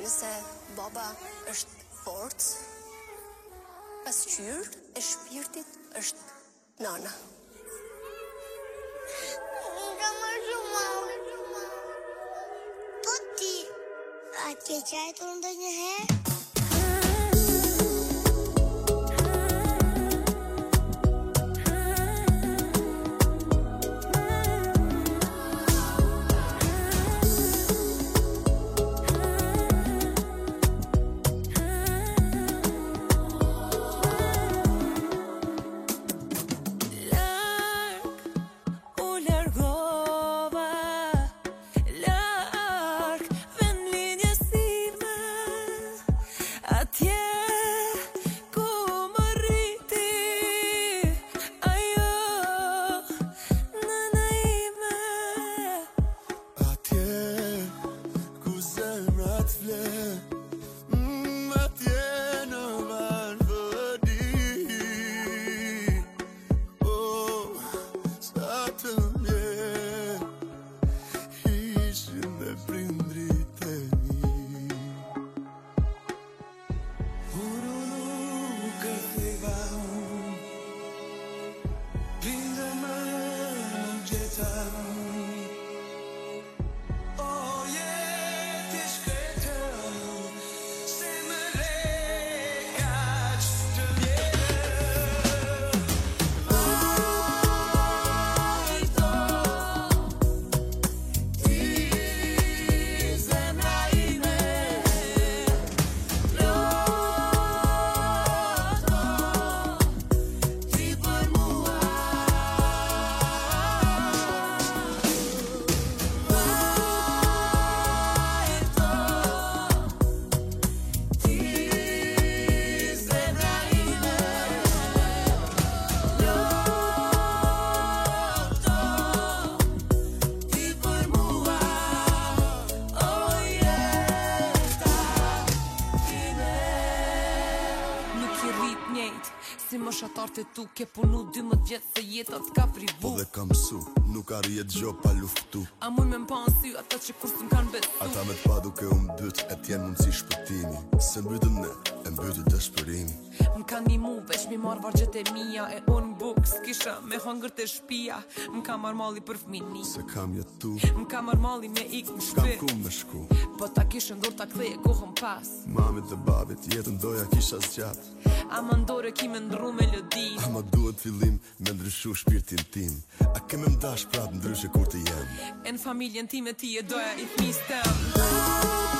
nëse baba është fort, pas qyrë e shpirtit është nana. Nga më shumë, më shumë. Po ti, a ke qajtë në një herë? a më shatar të tu Ke punu 12 më se jetat ka privu Po dhe kam su, nuk arë jetë gjo pa luftu A muj me mpa në syu, ata që kur së m'kan betu Ata me padu ke unë dyt, e t'jen mund si shpëtimi Se mbytëm ne, e mbytëm të shpërimi M'ka një mu, veç mi marë vargjet e mija E unë buk, s'kisha me hongër të shpia M'ka marë mali për fmini Se kam jetu M'ka marë mali me ikë më shpi Kam ku me shku Po ta kishë ndur ta kthej e kohën pas Mamit dhe babit, jetën doja kisha zgjat A më ndore ki me ndru melodin A ma duhet fillim me ndryshu shpirtin tim A keme mdash prap ndryshe kur të jem E në familjen tim e ti e doja i thmi stem